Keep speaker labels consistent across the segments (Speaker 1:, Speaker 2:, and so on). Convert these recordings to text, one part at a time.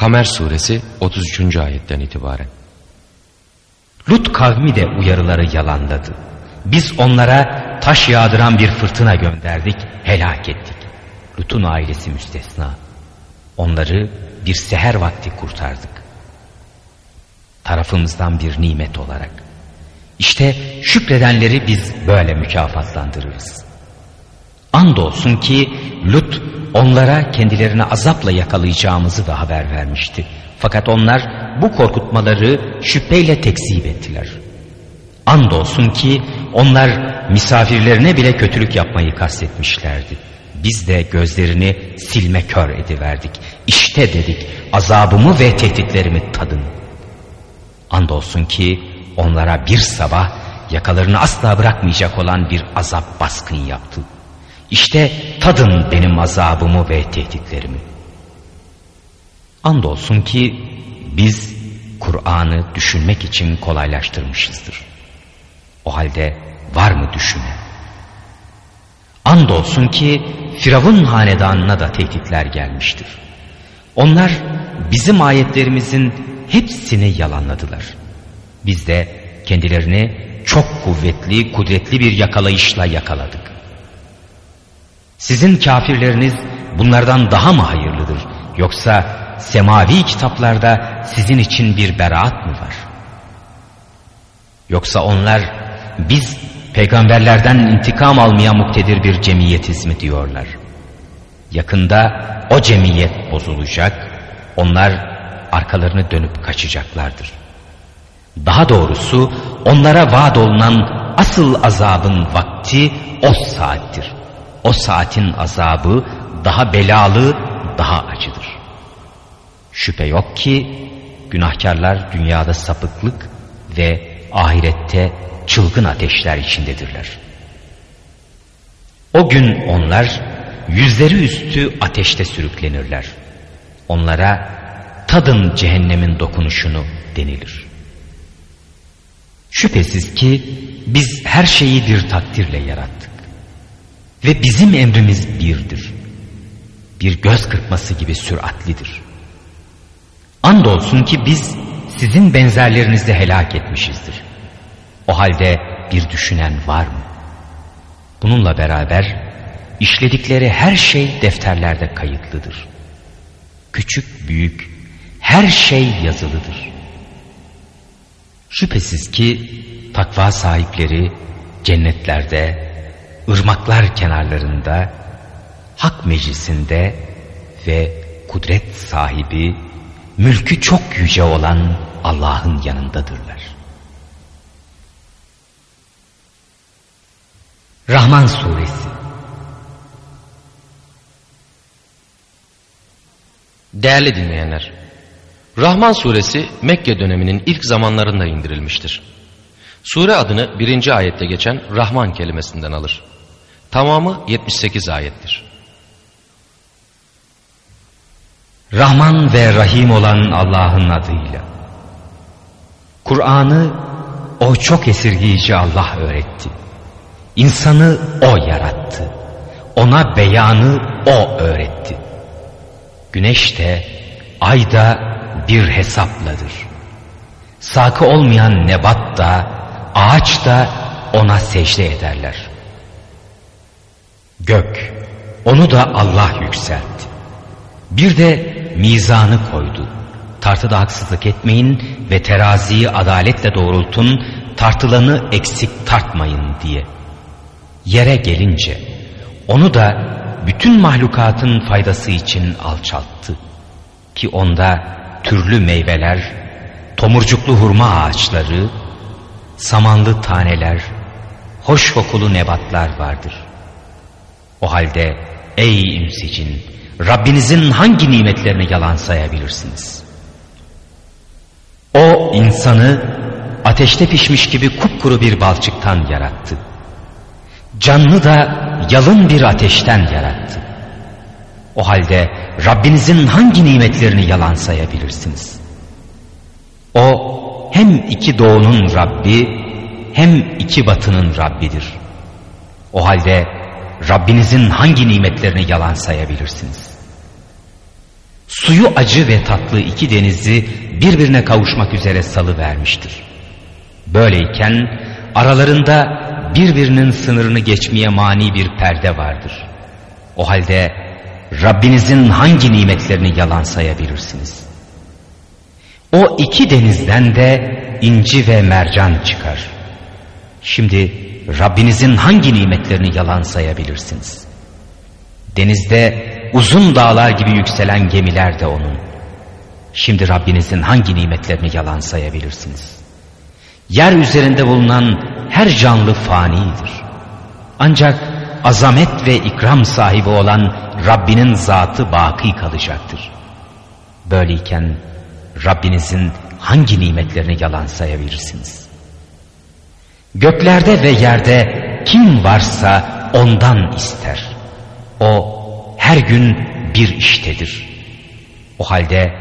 Speaker 1: Kamer suresi 33. ayetten itibaren.
Speaker 2: Lut kavmi de uyarıları yalanladı. Biz onlara taş yağdıran bir fırtına gönderdik, helak ettik. Lut'un ailesi müstesna. Onları bir seher vakti kurtardık. Tarafımızdan bir nimet olarak. İşte şükredenleri biz böyle mükafatlandırırız. Andolsun ki Lut onlara kendilerini azapla yakalayacağımızı da haber vermişti. Fakat onlar bu korkutmaları şüpheyle tekzip ettiler. Andolsun ki onlar misafirlerine bile kötülük yapmayı kastetmişlerdi. Biz de gözlerini silme kör ediverdik. İşte dedik azabımı ve tehditlerimi tadın. Andolsun ki onlara bir sabah yakalarını asla bırakmayacak olan bir azap baskın yaptı. İşte tadın benim azabımı ve tehditlerimi. Andolsun ki biz Kur'an'ı düşünmek için kolaylaştırmışızdır. O halde var mı düşünen? Andolsun ki Firavun hanedanına da tehditler gelmiştir. Onlar bizim ayetlerimizin hepsini yalanladılar. Biz de kendilerini çok kuvvetli, kudretli bir yakalayışla yakaladık. Sizin kafirleriniz bunlardan daha mı hayırlıdır? Yoksa semavi kitaplarda sizin için bir beraat mı var? Yoksa onlar biz peygamberlerden intikam almaya muktedir bir cemiyetiz mi diyorlar? Yakında o cemiyet bozulacak, onlar arkalarını dönüp kaçacaklardır. Daha doğrusu onlara vaat olunan asıl azabın vakti o saattir. O saatin azabı daha belalı, daha acıdır. Şüphe yok ki günahkarlar dünyada sapıklık ve ahirette çılgın ateşler içindedirler. O gün onlar yüzleri üstü ateşte sürüklenirler. Onlara tadın cehennemin dokunuşunu denilir. Şüphesiz ki biz her şeyi bir takdirle yarattık. Ve bizim emrimiz birdir. Bir göz kırpması gibi süratlidir. Andolsun ki biz sizin benzerlerinizi helak etmişizdir. O halde bir düşünen var mı? Bununla beraber işledikleri her şey defterlerde kayıtlıdır. Küçük büyük her şey yazılıdır. Şüphesiz ki takva sahipleri cennetlerde, ırmaklar kenarlarında, hak meclisinde ve kudret sahibi, mülkü çok yüce olan Allah'ın yanındadırlar. Rahman Suresi
Speaker 1: Değerli dinleyenler, Rahman suresi Mekke döneminin ilk zamanlarında indirilmiştir. Sure adını birinci ayette geçen Rahman kelimesinden alır. Tamamı 78 ayettir.
Speaker 2: Rahman ve Rahim olan Allah'ın adıyla. Kur'an'ı o çok esirgiyici Allah öğretti. İnsanı o yarattı. Ona beyanı o öğretti. Güneş de, ay da bir hesapladır. Sakı olmayan nebat da, ağaç da ona secde ederler. Gök, onu da Allah yükseltti. Bir de mizanı koydu. Tartıda haksızlık etmeyin ve teraziyi adaletle doğrultun, tartılanı eksik tartmayın diye. Yere gelince onu da bütün mahlukatın faydası için alçalttı. Ki onda türlü meyveler, tomurcuklu hurma ağaçları, samanlı taneler, hoş kokulu nebatlar vardır. O halde ey imsicin, Rabbinizin hangi nimetlerini yalan sayabilirsiniz? O insanı ateşte pişmiş gibi kupkuru bir balçıktan yarattı. Canlı da yalın bir ateşten yarattı. O halde Rabbinizin hangi nimetlerini yalan sayabilirsiniz? O hem iki doğunun Rabbi hem iki batının Rabbidir. O halde Rabbinizin hangi nimetlerini yalan sayabilirsiniz? suyu acı ve tatlı iki denizi birbirine kavuşmak üzere salı vermiştir. Böyleyken aralarında birbirinin sınırını geçmeye mani bir perde vardır. O halde Rabbinizin hangi nimetlerini yalan sayabilirsiniz? O iki denizden de inci ve mercan çıkar. Şimdi Rabbinizin hangi nimetlerini yalan sayabilirsiniz? Denizde uzun dağlar gibi yükselen gemiler de onun. Şimdi Rabbinizin hangi nimetlerini yalan sayabilirsiniz? Yer üzerinde bulunan her canlı fanidir. Ancak azamet ve ikram sahibi olan Rabbinin zatı baki kalacaktır. Böyleyken Rabbinizin hangi nimetlerini yalan sayabilirsiniz? Göklerde ve yerde kim varsa ondan ister. O her gün bir iştedir. O halde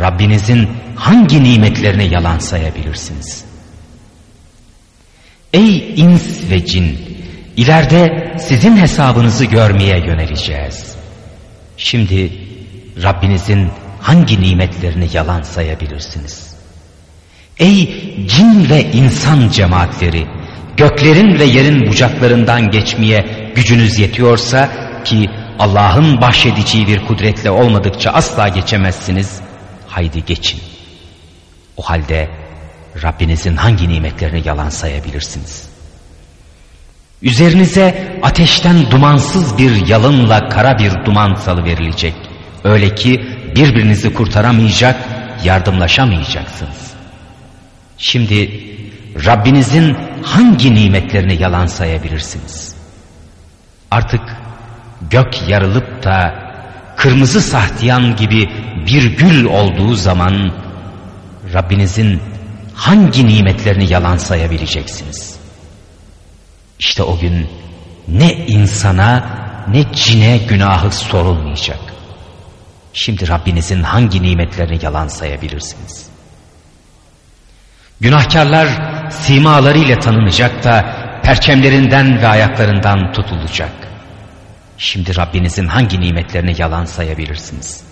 Speaker 2: Rabbinizin hangi nimetlerini yalan sayabilirsiniz? Ey ins ve cin! İleride sizin hesabınızı görmeye yöneleceğiz. Şimdi Rabbinizin hangi nimetlerini yalan sayabilirsiniz? Ey cin ve insan cemaatleri! Göklerin ve yerin bucaklarından geçmeye gücünüz yetiyorsa ki Allah'ın bahşedeceği bir kudretle olmadıkça asla geçemezsiniz. Haydi geçin. O halde Rabbinizin hangi nimetlerini yalan sayabilirsiniz? Üzerinize ateşten dumansız bir yalınla kara bir duman salı verilecek. Öyle ki birbirinizi kurtaramayacak, yardımlaşamayacaksınız. Şimdi Rabbinizin hangi nimetlerini yalan sayabilirsiniz? Artık gök yarılıp da kırmızı sahtiyan gibi bir gül olduğu zaman Rabbinizin hangi nimetlerini yalan sayabileceksiniz? İşte o gün ne insana ne cine günahı sorulmayacak. Şimdi Rabbinizin hangi nimetlerini yalan sayabilirsiniz? Günahkarlar simalarıyla tanınacak da perçemlerinden ve ayaklarından tutulacak. Şimdi Rabbinizin hangi nimetlerini yalan sayabilirsiniz?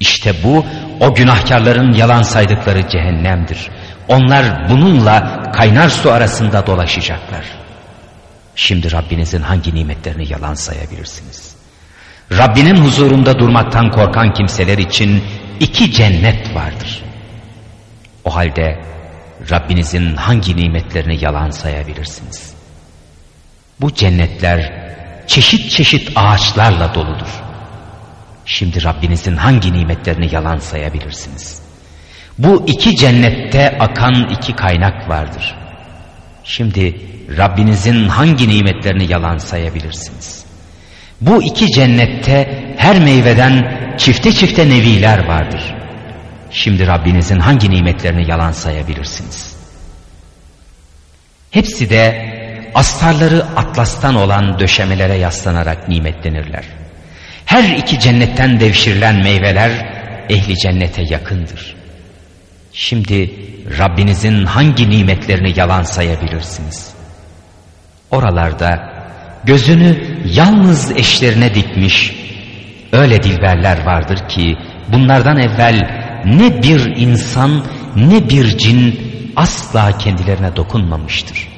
Speaker 2: İşte bu o günahkarların yalan saydıkları cehennemdir. Onlar bununla kaynar su arasında dolaşacaklar. Şimdi Rabbinizin hangi nimetlerini yalan sayabilirsiniz? Rabbinin huzurunda durmaktan korkan kimseler için iki cennet vardır. O halde Rabbinizin hangi nimetlerini yalan sayabilirsiniz? Bu cennetler çeşit çeşit ağaçlarla doludur. Şimdi Rabbinizin hangi nimetlerini yalan sayabilirsiniz? Bu iki cennette akan iki kaynak vardır. Şimdi Rabbinizin hangi nimetlerini yalan sayabilirsiniz? Bu iki cennette her meyveden çifte çifte neviler vardır. Şimdi Rabbinizin hangi nimetlerini yalan sayabilirsiniz? Hepsi de astarları atlastan olan döşemelere yaslanarak nimetlenirler. Her iki cennetten devşirilen meyveler ehli cennete yakındır. Şimdi Rabbinizin hangi nimetlerini yalan sayabilirsiniz? Oralarda gözünü yalnız eşlerine dikmiş öyle dilberler vardır ki bunlardan evvel ne bir insan ne bir cin asla kendilerine dokunmamıştır.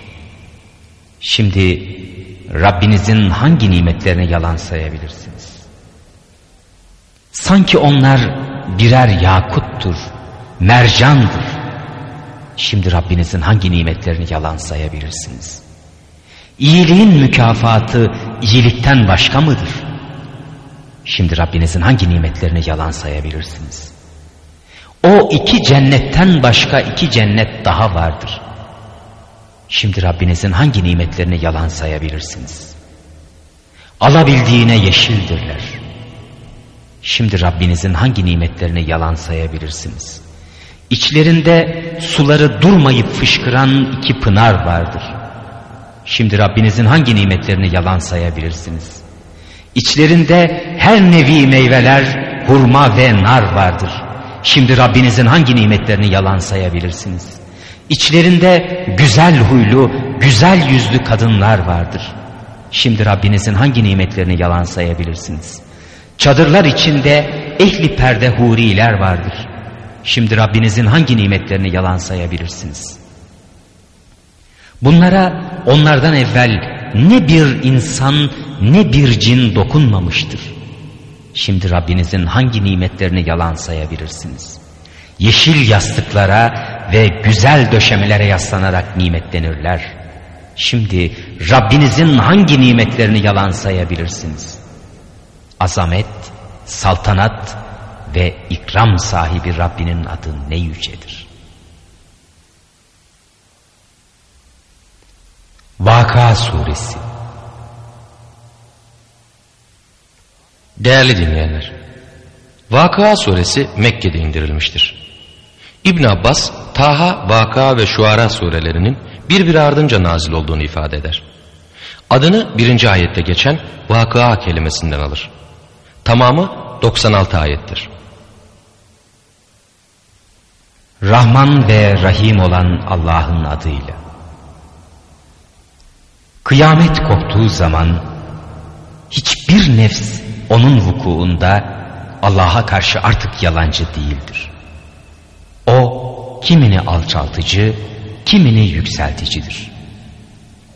Speaker 2: Şimdi Rabbinizin hangi nimetlerini yalan sayabilirsiniz? Sanki onlar birer yakuttur, mercandır. Şimdi Rabbinizin hangi nimetlerini yalan sayabilirsiniz? İyiliğin mükafatı iyilikten başka mıdır? Şimdi Rabbinizin hangi nimetlerini yalan sayabilirsiniz? O iki cennetten başka iki cennet daha vardır. Şimdi Rabbinizin hangi nimetlerini yalan sayabilirsiniz? Alabildiğine yeşildirler. Şimdi Rabbinizin hangi nimetlerini yalan sayabilirsiniz? İçlerinde suları durmayıp fışkıran iki pınar vardır. Şimdi Rabbinizin hangi nimetlerini yalan sayabilirsiniz? İçlerinde her nevi meyveler, hurma ve nar vardır. Şimdi Rabbinizin hangi nimetlerini yalan sayabilirsiniz? İçlerinde güzel huylu, güzel yüzlü kadınlar vardır. Şimdi Rabbinizin hangi nimetlerini yalan sayabilirsiniz? Çadırlar içinde ehli perde huriler vardır. Şimdi Rabbinizin hangi nimetlerini yalan sayabilirsiniz? Bunlara onlardan evvel ne bir insan ne bir cin dokunmamıştır. Şimdi Rabbinizin hangi nimetlerini yalan sayabilirsiniz? Yeşil yastıklara ve güzel döşemelere yaslanarak nimetlenirler. Şimdi Rabbinizin hangi nimetlerini yalan sayabilirsiniz? Azamet, saltanat ve ikram sahibi Rabbinin adı ne yücedir. Vaka Suresi
Speaker 1: Değerli dinleyenler, Vakıa suresi Mekke'de indirilmiştir. İbn Abbas, Taha, Vaka ve Şuara surelerinin birbiri ardınca nazil olduğunu ifade eder. Adını birinci ayette geçen Vakıa kelimesinden alır. Tamamı 96 ayettir.
Speaker 2: Rahman ve Rahim olan Allah'ın adıyla. Kıyamet koptuğu zaman hiçbir nefs onun vukuunda Allah'a karşı artık yalancı değildir. O kimini alçaltıcı, kimini yükselticidir.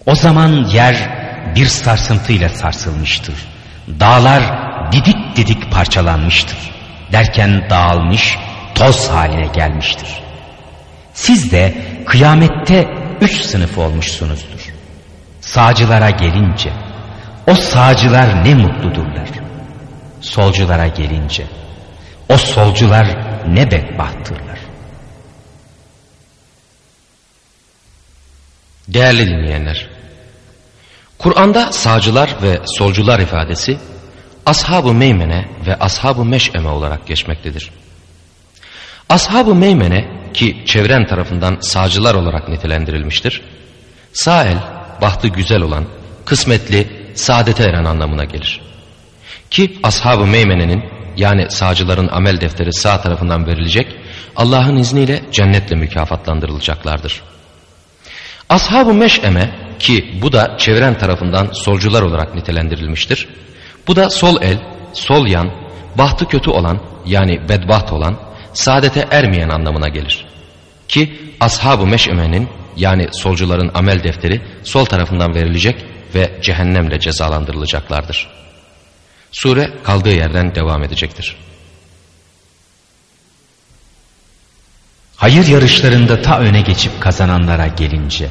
Speaker 2: O zaman yer bir sarsıntıyla sarsılmıştır. Dağlar didik didik parçalanmıştır. Derken dağılmış, toz haline gelmiştir. Siz de kıyamette üç sınıf olmuşsunuzdur. Sağcılara gelince, o sağcılar ne mutludurlar. Solculara gelince, o solcular ne bedbahttırlar.
Speaker 1: Değerli dinleyenler, Kur'an'da sağcılar ve solcular ifadesi Ashab-ı Meymene ve Ashab-ı Meş'eme olarak geçmektedir. Ashab-ı Meymene ki çevren tarafından sağcılar olarak nitelendirilmiştir. Sağ el, bahtı güzel olan, kısmetli, saadete eren anlamına gelir. Ki Ashab-ı Meymene'nin yani sağcıların amel defteri sağ tarafından verilecek, Allah'ın izniyle cennetle mükafatlandırılacaklardır. Ashab-ı Meş'eme ki bu da çeviren tarafından solcular olarak nitelendirilmiştir. Bu da sol el, sol yan, bahtı kötü olan yani bedbaht olan, saadete ermeyen anlamına gelir. Ki Ashab-ı Meş'eme'nin yani solcuların amel defteri sol tarafından verilecek ve cehennemle cezalandırılacaklardır. Sure kaldığı yerden devam edecektir.
Speaker 2: Hayır yarışlarında ta öne geçip kazananlara gelince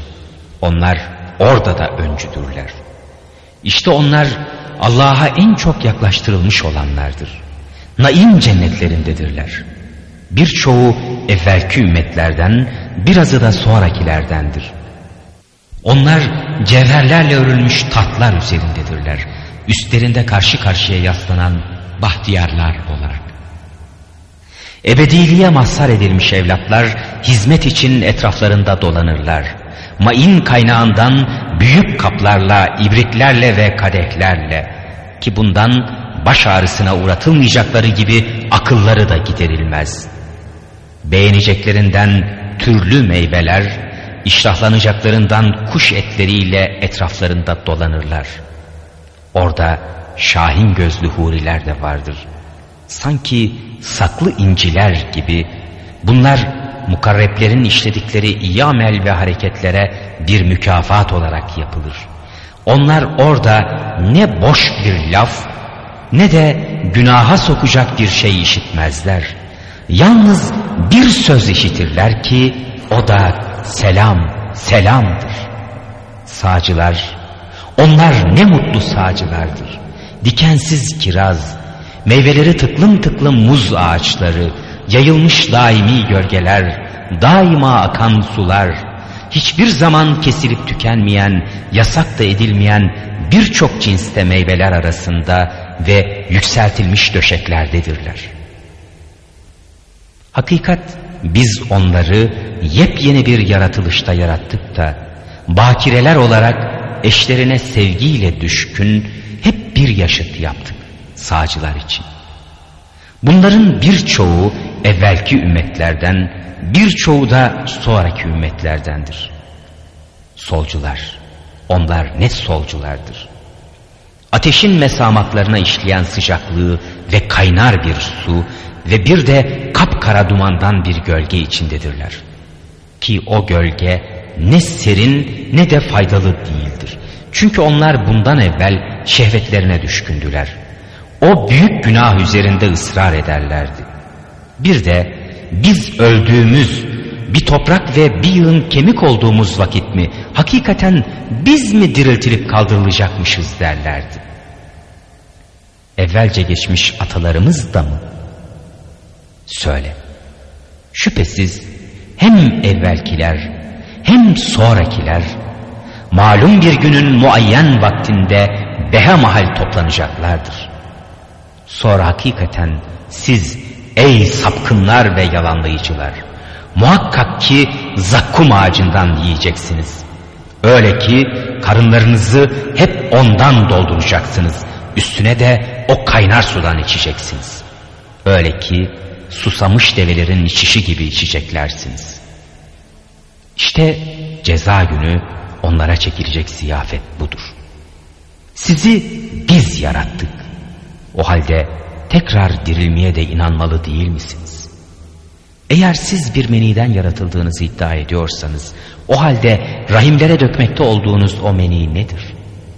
Speaker 2: onlar orada da öncüdürler. İşte onlar Allah'a en çok yaklaştırılmış olanlardır. Naim cennetlerindedirler. Birçoğu evvelki ümmetlerden, birazı da sonrakilerdendir. Onlar cevherlerle örülmüş tatlar üzerindedirler. Üstlerinde karşı karşıya yaslanan bahtiyarlar olarak. Ebediliğe mazhar edilmiş evlatlar hizmet için etraflarında dolanırlar. Main kaynağından büyük kaplarla, ibriklerle ve kadehlerle ki bundan baş ağrısına uğratılmayacakları gibi akılları da giderilmez. Beğeneceklerinden türlü meyveler, iştahlanacaklarından kuş etleriyle etraflarında dolanırlar. Orada şahin gözlü huriler de vardır. Sanki saklı inciler gibi bunlar mukarreplerin işledikleri iyi amel ve hareketlere bir mükafat olarak yapılır. Onlar orada ne boş bir laf ne de günaha sokacak bir şey işitmezler. Yalnız bir söz işitirler ki o da selam, selamdır. Sağcılar, onlar ne mutlu sağcılardır. Dikensiz kiraz, meyveleri tıklım tıklım muz ağaçları, yayılmış daimi gölgeler, daima akan sular, hiçbir zaman kesilip tükenmeyen, yasak da edilmeyen birçok cinste meyveler arasında ve yükseltilmiş döşeklerdedirler. Hakikat biz onları yepyeni bir yaratılışta yarattık da bakireler olarak eşlerine sevgiyle düşkün hep bir yaşıt yaptık sağcılar için. Bunların birçoğu evvelki ümmetlerden, birçoğu da sonraki ümmetlerdendir. Solcular, onlar ne solculardır. Ateşin mesamaklarına işleyen sıcaklığı ve kaynar bir su ve bir de kapkara dumandan bir gölge içindedirler. Ki o gölge ne serin ne de faydalı değildir. Çünkü onlar bundan evvel şehvetlerine düşkündüler. O büyük günah üzerinde ısrar ederlerdi. Bir de biz öldüğümüz bir toprak ve bir yığın kemik olduğumuz vakit mi hakikaten biz mi diriltilip kaldırılacakmışız derlerdi. Evvelce geçmiş atalarımız da mı? Söyle. Şüphesiz hem evvelkiler hem sonrakiler malum bir günün muayyen vaktinde behemahal toplanacaklardır. Sonra hakikaten siz ey sapkınlar ve yalanlayıcılar muhakkak ki zakkum ağacından yiyeceksiniz. Öyle ki karınlarınızı hep ondan dolduracaksınız. Üstüne de o kaynar sudan içeceksiniz. Öyle ki susamış develerin içişi gibi içeceklersiniz. İşte ceza günü onlara çekilecek ziyafet budur. Sizi biz yarattık. O halde tekrar dirilmeye de inanmalı değil misiniz? Eğer siz bir meniden yaratıldığınızı iddia ediyorsanız, o halde rahimlere dökmekte olduğunuz o meni nedir?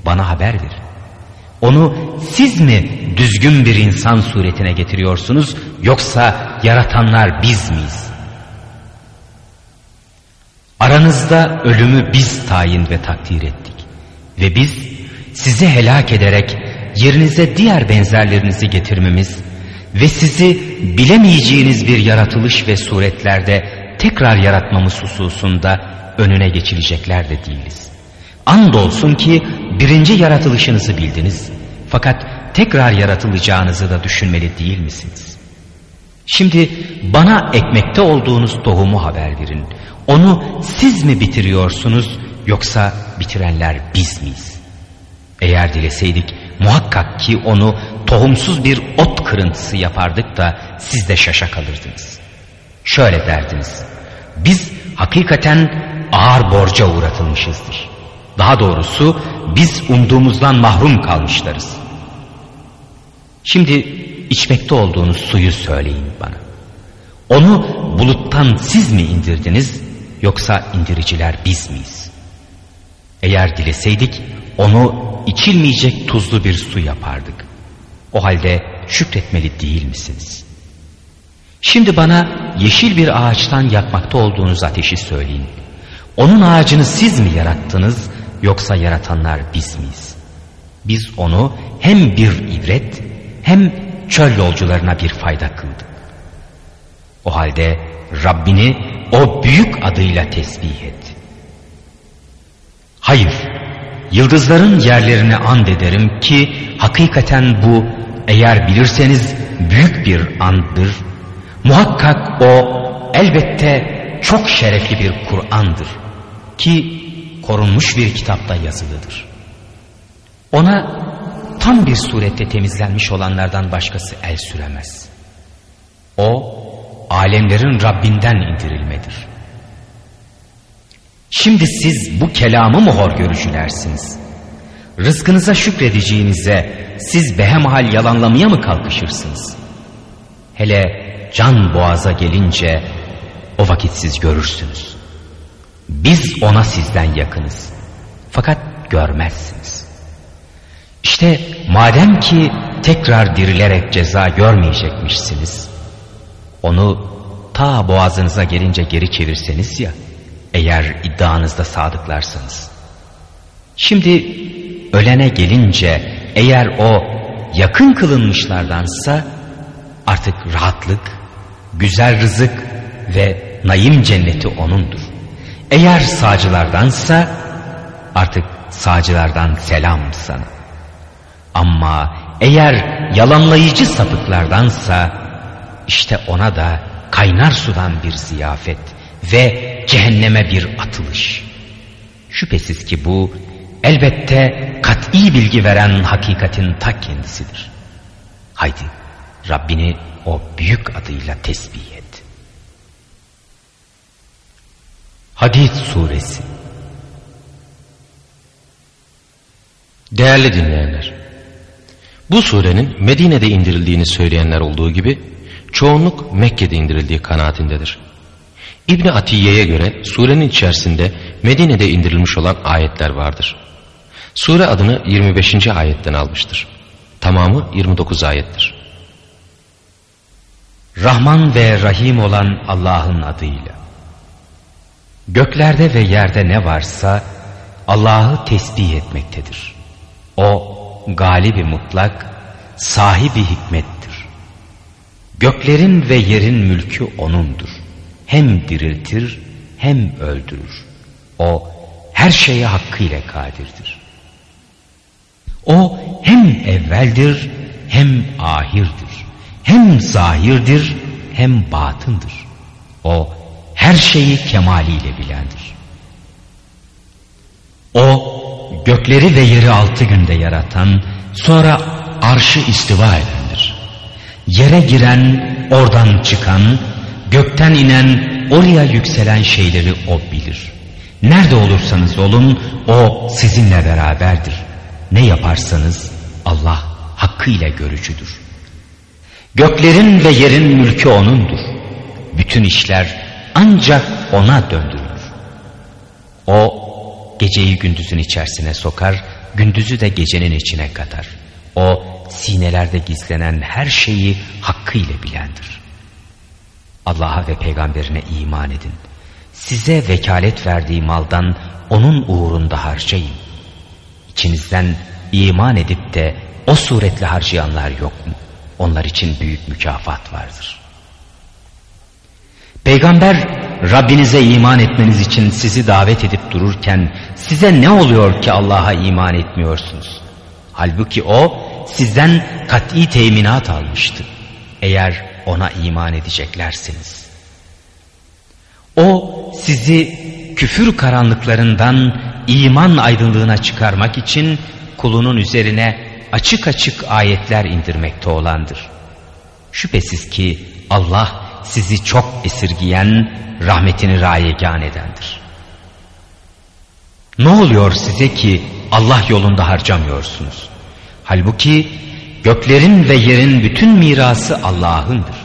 Speaker 2: Bana haber verin. Onu siz mi düzgün bir insan suretine getiriyorsunuz yoksa yaratanlar biz miyiz? Aranızda ölümü biz tayin ve takdir ettik. Ve biz sizi helak ederek yerinize diğer benzerlerinizi getirmemiz ve sizi bilemeyeceğiniz bir yaratılış ve suretlerde tekrar yaratmamız hususunda önüne geçilecekler de değiliz. Andolsun ki birinci yaratılışınızı bildiniz fakat tekrar yaratılacağınızı da düşünmeli değil misiniz? Şimdi bana ekmekte olduğunuz tohumu haber verin. Onu siz mi bitiriyorsunuz yoksa bitirenler biz miyiz? Eğer dileseydik muhakkak ki onu tohumsuz bir ot kırıntısı yapardık da siz de şaşa kalırdınız. Şöyle derdiniz. Biz hakikaten ağır borca uğratılmışızdır. Daha doğrusu biz umduğumuzdan mahrum kalmışlarız. Şimdi içmekte olduğunuz suyu söyleyin bana. Onu buluttan siz mi indirdiniz yoksa indiriciler biz miyiz? Eğer dileseydik onu içilmeyecek tuzlu bir su yapardık. O halde şükretmeli değil misiniz? Şimdi bana yeşil bir ağaçtan yakmakta olduğunuz ateşi söyleyin. Onun ağacını siz mi yarattınız yoksa yaratanlar biz miyiz? Biz onu hem bir ibret hem çöl yolcularına bir fayda kıldık. O halde Rabbini o büyük adıyla tesbih et. Hayır, yıldızların yerlerini and ederim ki hakikaten bu eğer bilirseniz büyük bir andır. Muhakkak o elbette çok şerefli bir Kur'an'dır ki korunmuş bir kitapta yazılıdır. Ona tam bir surette temizlenmiş olanlardan başkası el süremez. O alemlerin Rabbinden indirilmedir. Şimdi siz bu kelamı mı hor görücülersiniz? Rızkınıza şükredeceğinize siz behemhal yalanlamaya mı kalkışırsınız? Hele can boğaza gelince o vakit siz görürsünüz. Biz ona sizden yakınız. Fakat görmezsiniz. İşte madem ki tekrar dirilerek ceza görmeyecekmişsiniz, onu ta boğazınıza gelince geri çevirseniz ya, eğer iddianızda sadıklarsanız. Şimdi ölene gelince eğer o yakın kılınmışlardansa artık rahatlık, güzel rızık ve naim cenneti O'nundur. Eğer sağcılardansa artık sağcılardan selam sana. Ama eğer yalanlayıcı sapıklardansa işte ona da kaynar sudan bir ziyafet ve cehenneme bir atılış. Şüphesiz ki bu elbette kat'i bilgi veren hakikatin ta kendisidir. Haydi Rabbini o büyük adıyla tesbih et. Hadid Suresi
Speaker 1: Değerli dinleyenler, Bu surenin Medine'de indirildiğini söyleyenler olduğu gibi çoğunluk Mekke'de indirildiği kanaatindedir. İbni Atiye'ye göre surenin içerisinde Medine'de indirilmiş olan ayetler vardır. Sure adını 25. ayetten almıştır. Tamamı 29 ayettir.
Speaker 2: Rahman ve Rahim olan Allah'ın adıyla. Göklerde ve yerde ne varsa Allah'ı tesbih etmektedir. O galibi mutlak, sahibi hikmettir. Göklerin ve yerin mülkü O'nundur. Hem diriltir hem öldürür. O her şeye hakkıyla kadirdir. O hem evveldir hem ahirdir. Hem zahirdir hem batındır. O her şeyi kemaliyle bilendir. O gökleri ve yeri altı günde yaratan sonra arşı istiva edendir. Yere giren oradan çıkan gökten inen oraya yükselen şeyleri o bilir. Nerede olursanız olun o sizinle beraberdir. Ne yaparsanız Allah hakkıyla görücüdür. Göklerin ve yerin mülkü O'nundur. Bütün işler ancak O'na döndürülür. O geceyi gündüzün içerisine sokar, gündüzü de gecenin içine katar. O sinelerde gizlenen her şeyi hakkıyla bilendir. Allah'a ve peygamberine iman edin. Size vekalet verdiği maldan onun uğrunda harcayın. İçinizden iman edip de o suretle harcayanlar yok mu? Onlar için büyük mükafat vardır. Peygamber Rabbinize iman etmeniz için sizi davet edip dururken size ne oluyor ki Allah'a iman etmiyorsunuz? Halbuki o sizden kat'i teminat almıştı. Eğer ona iman edeceklersiniz. O sizi küfür karanlıklarından iman aydınlığına çıkarmak için kulunun üzerine açık açık ayetler indirmekte olandır. Şüphesiz ki Allah sizi çok esirgiyen, rahmetini rayegan edendir. Ne oluyor size ki Allah yolunda harcamıyorsunuz? Halbuki göklerin ve yerin bütün mirası Allah'ındır.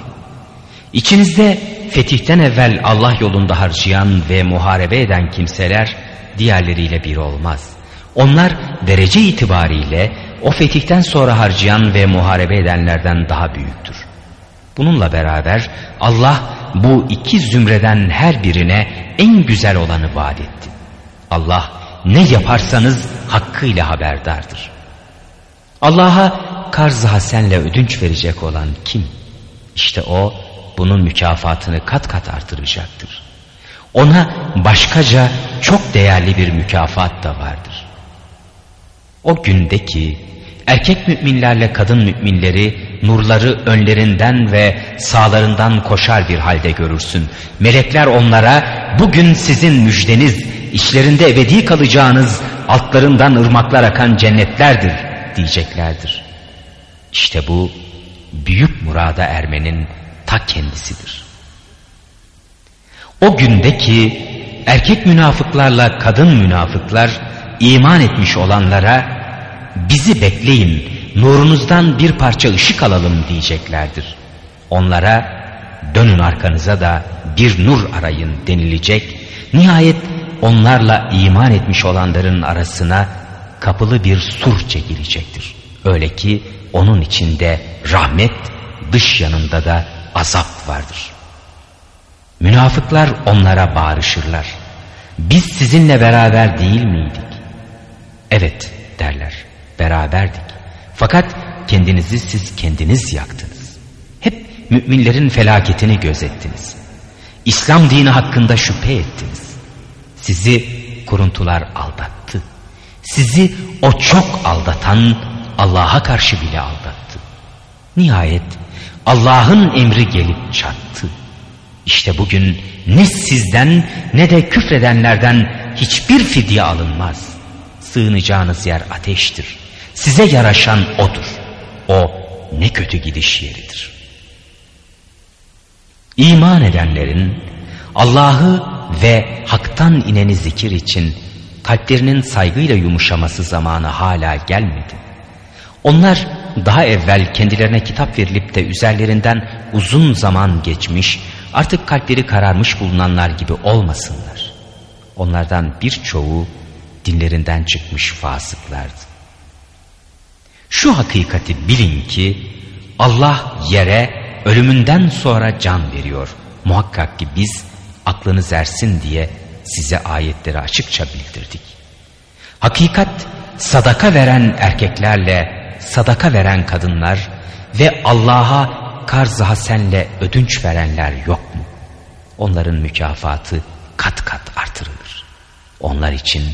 Speaker 2: İçinizde fetihten evvel Allah yolunda harcayan ve muharebe eden kimseler diğerleriyle bir olmaz. Onlar derece itibariyle o fetihten sonra harcayan ve muharebe edenlerden daha büyüktür. Bununla beraber Allah bu iki zümreden her birine en güzel olanı vaat etti. Allah ne yaparsanız hakkıyla haberdardır. Allah'a karz hasenle ödünç verecek olan kim? İşte o bunun mükafatını kat kat artıracaktır. Ona başkaca çok değerli bir mükafat da vardır. O gündeki erkek müminlerle kadın müminleri nurları önlerinden ve sağlarından koşar bir halde görürsün. Melekler onlara bugün sizin müjdeniz, içlerinde ebedi kalacağınız altlarından ırmaklar akan cennetlerdir diyeceklerdir. İşte bu büyük murada ermenin ta kendisidir. O gündeki erkek münafıklarla kadın münafıklar iman etmiş olanlara bizi bekleyin nurunuzdan bir parça ışık alalım diyeceklerdir. Onlara dönün arkanıza da bir nur arayın denilecek. Nihayet onlarla iman etmiş olanların arasına kapılı bir sur çekilecektir. Öyle ki onun içinde rahmet, dış yanında da azap vardır. Münafıklar onlara bağırışırlar. Biz sizinle beraber değil miydik? Evet derler beraberdik. Fakat kendinizi siz kendiniz yaktınız. Hep müminlerin felaketini gözettiniz. İslam dini hakkında şüphe ettiniz. Sizi kuruntular aldattı. Sizi o çok aldatan Allah'a karşı bile aldattı. Nihayet Allah'ın emri gelip çattı. İşte bugün ne sizden ne de küfredenlerden hiçbir fidye alınmaz. Sığınacağınız yer ateştir. Size yaraşan odur. O ne kötü gidiş yeridir. İman edenlerin Allah'ı ve haktan ineni zikir için kalplerinin saygıyla yumuşaması zamanı hala gelmedi. Onlar daha evvel kendilerine kitap verilip de üzerlerinden uzun zaman geçmiş, artık kalpleri kararmış bulunanlar gibi olmasınlar. Onlardan birçoğu dinlerinden çıkmış fasıklardı. Şu hakikati bilin ki Allah yere ölümünden sonra can veriyor. Muhakkak ki biz aklınız ersin diye size ayetleri açıkça bildirdik. Hakikat sadaka veren erkeklerle sadaka veren kadınlar ve Allah'a karz hasenle ödünç verenler yok mu? Onların mükafatı kat kat artırılır. Onlar için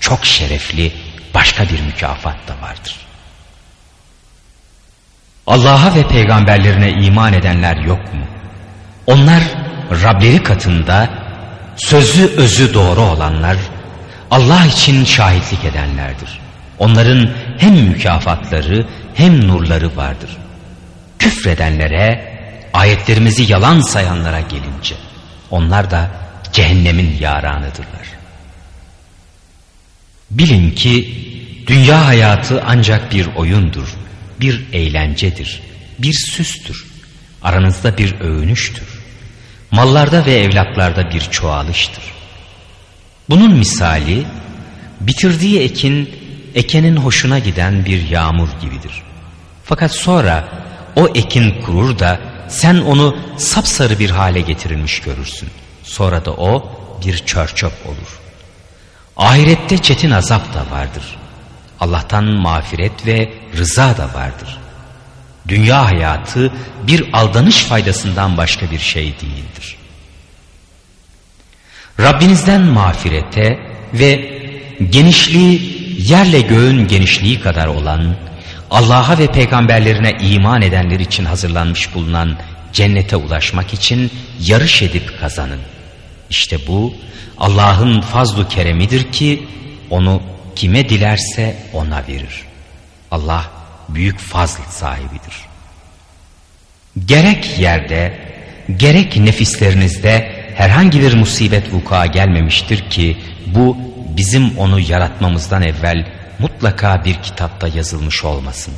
Speaker 2: çok şerefli başka bir mükafat da vardır. Allah'a ve peygamberlerine iman edenler yok mu? Onlar Rableri katında sözü özü doğru olanlar, Allah için şahitlik edenlerdir. Onların hem mükafatları hem nurları vardır. Küfredenlere, ayetlerimizi yalan sayanlara gelince, onlar da cehennemin yaranıdırlar. Bilin ki dünya hayatı ancak bir oyundur, bir eğlencedir, bir süstür, aranızda bir övünüştür. Mallarda ve evlatlarda bir çoğalıştır. Bunun misali bitirdiği ekin ekenin hoşuna giden bir yağmur gibidir. Fakat sonra o ekin kurur da sen onu sapsarı bir hale getirilmiş görürsün. Sonra da o bir çörçöp olur. Ahirette çetin azap da vardır. Allah'tan mağfiret ve rıza da vardır. Dünya hayatı bir aldanış faydasından başka bir şey değildir. Rabbinizden mağfirete ve genişliği yerle göğün genişliği kadar olan Allah'a ve peygamberlerine iman edenler için hazırlanmış bulunan cennete ulaşmak için yarış edip kazanın. İşte bu Allah'ın fazlu keremidir ki onu kime dilerse ona verir. Allah büyük fazl sahibidir. Gerek yerde gerek nefislerinizde herhangi bir musibet vuku'a gelmemiştir ki bu bizim onu yaratmamızdan evvel mutlaka bir kitapta yazılmış olmasın.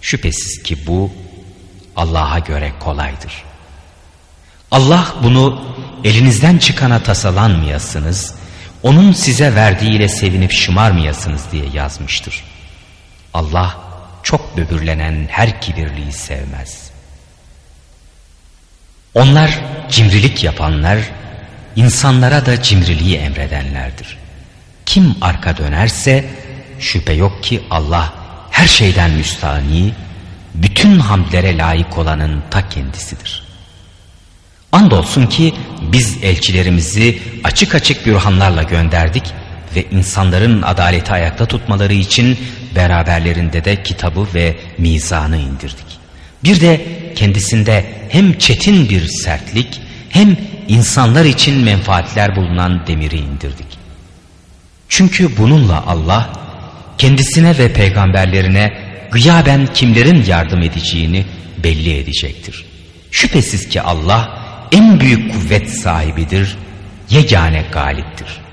Speaker 2: Şüphesiz ki bu Allah'a göre kolaydır. Allah bunu elinizden çıkana tasalanmayasınız, onun size verdiğiyle sevinip şımarmayasınız diye yazmıştır. Allah çok böbürlenen her kibirliği sevmez. Onlar cimrilik yapanlar, insanlara da cimriliği emredenlerdir. Kim arka dönerse şüphe yok ki Allah her şeyden müstani, bütün hamdlere layık olanın ta kendisidir. Andolsun ki biz elçilerimizi açık açık bürhanlarla gönderdik ve insanların adaleti ayakta tutmaları için beraberlerinde de kitabı ve mizanı indirdik. Bir de kendisinde hem çetin bir sertlik hem insanlar için menfaatler bulunan demiri indirdik. Çünkü bununla Allah kendisine ve peygamberlerine gıyaben kimlerin yardım edeceğini belli edecektir. Şüphesiz ki Allah en büyük kuvvet sahibidir, yegane galiptir.''